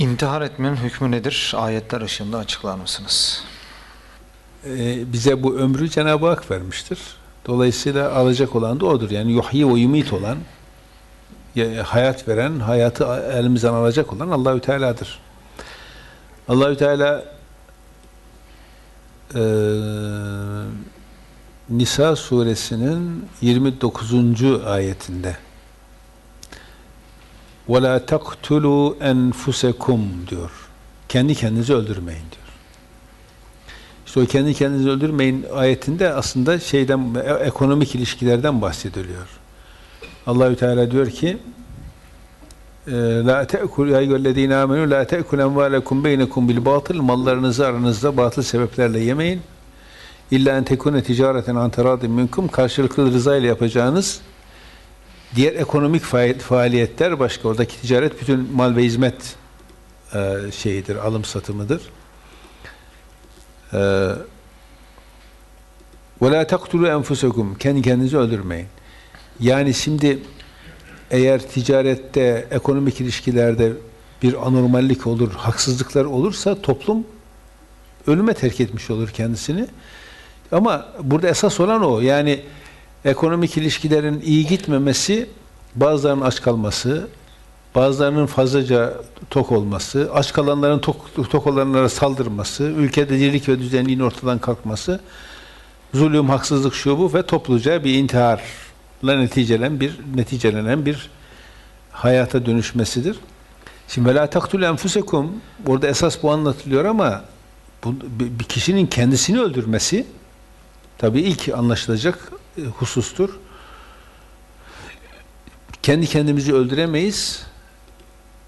İntihar etmenin hükmü nedir? Ayetler ışığında açıklar mısınız? Ee, bize bu ömrü Cenab-ı Hak vermiştir. Dolayısıyla alacak olan da odur. Yani yuhyi ve yumit olan, ya- hayat veren, hayatı elimizden alacak olan Allahü Teala'dır. Allahü Teala eee Nisa suresinin 29. ayetinde وَلَا تَقْتُلُوا اَنْفُسَكُمْ diyor. Kendi kendinizi öldürmeyin diyor. İşte o kendi kendinizi öldürmeyin ayetinde aslında şeyden e- ekonomik ilişkilerden bahsediliyor. Allahü Teala diyor ki e, la te'kul ya eyyühellezine amenu la te'kul emvalekum beynekum bil batıl mallarınızı aranızda batıl sebeplerle yemeyin. İlla en tekune ticareten an teradin minkum karşılıklı rıza ile yapacağınız diğer ekonomik faal- faaliyetler başka. Oradaki ticaret bütün mal ve hizmet e, şeyidir, alım satımıdır. La taktulu enfusakum kendi kendinizi öldürmeyin. Yani şimdi eğer ticarette, ekonomik ilişkilerde bir anormallik olur, haksızlıklar olursa toplum ölüme terk etmiş olur kendisini. Ama burada esas olan o. Yani ekonomik ilişkilerin iyi gitmemesi, bazılarının aç kalması, bazılarının fazlaca tok olması, aç kalanların tok, tok olanlara saldırması, ülkede dirlik ve düzenliğin ortadan kalkması, zulüm, haksızlık şu bu ve topluca bir intiharla neticelen bir neticelenen bir hayata dönüşmesidir. Şimdi vela taktul enfusekum orada esas bu anlatılıyor ama bu, bir kişinin kendisini öldürmesi tabii ilk anlaşılacak husustur. Kendi kendimizi öldüremeyiz.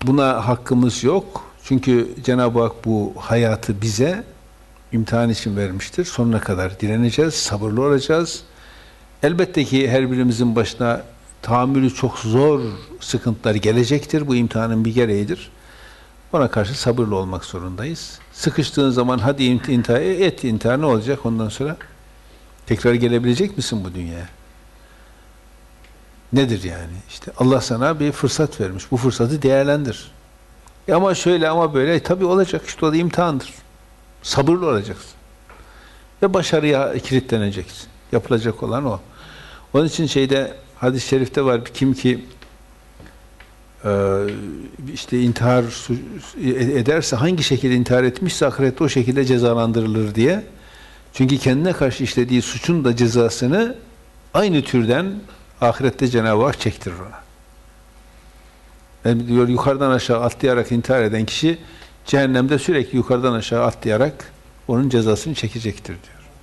Buna hakkımız yok. Çünkü Cenab-ı Hak bu hayatı bize imtihan için vermiştir. Sonuna kadar direneceğiz, sabırlı olacağız. Elbette ki her birimizin başına tahammülü çok zor sıkıntılar gelecektir. Bu imtihanın bir gereğidir. Ona karşı sabırlı olmak zorundayız. Sıkıştığın zaman hadi int- intihar et intihar ne olacak ondan sonra? Tekrar gelebilecek misin bu dünyaya? Nedir yani? İşte Allah sana bir fırsat vermiş. Bu fırsatı değerlendir. E ama şöyle ama böyle e tabii olacak. İşte o da imtihandır. Sabırlı olacaksın. Ve başarıya kilitleneceksin. Yapılacak olan o. Onun için şeyde hadis-i şerifte var kim ki e, işte intihar su- ederse hangi şekilde intihar etmişse ahirette o şekilde cezalandırılır diye. Çünkü kendine karşı işlediği suçun da cezasını aynı türden ahirette Cenab-ı Hak çektirir ona. Yani diyor yukarıdan aşağı atlayarak intihar eden kişi cehennemde sürekli yukarıdan aşağı atlayarak onun cezasını çekecektir diyor.